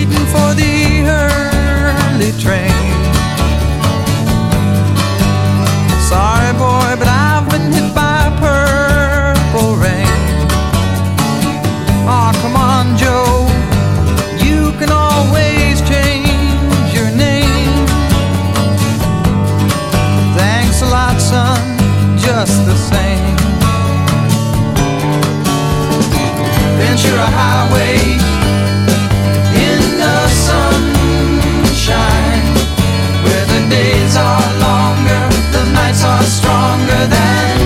waiting for the early train. Sorry, boy, but I've been hit by purple rain. Aw, come on, Joe, you can always change your name. Thanks a lot, son, just the same. Ventura Highway than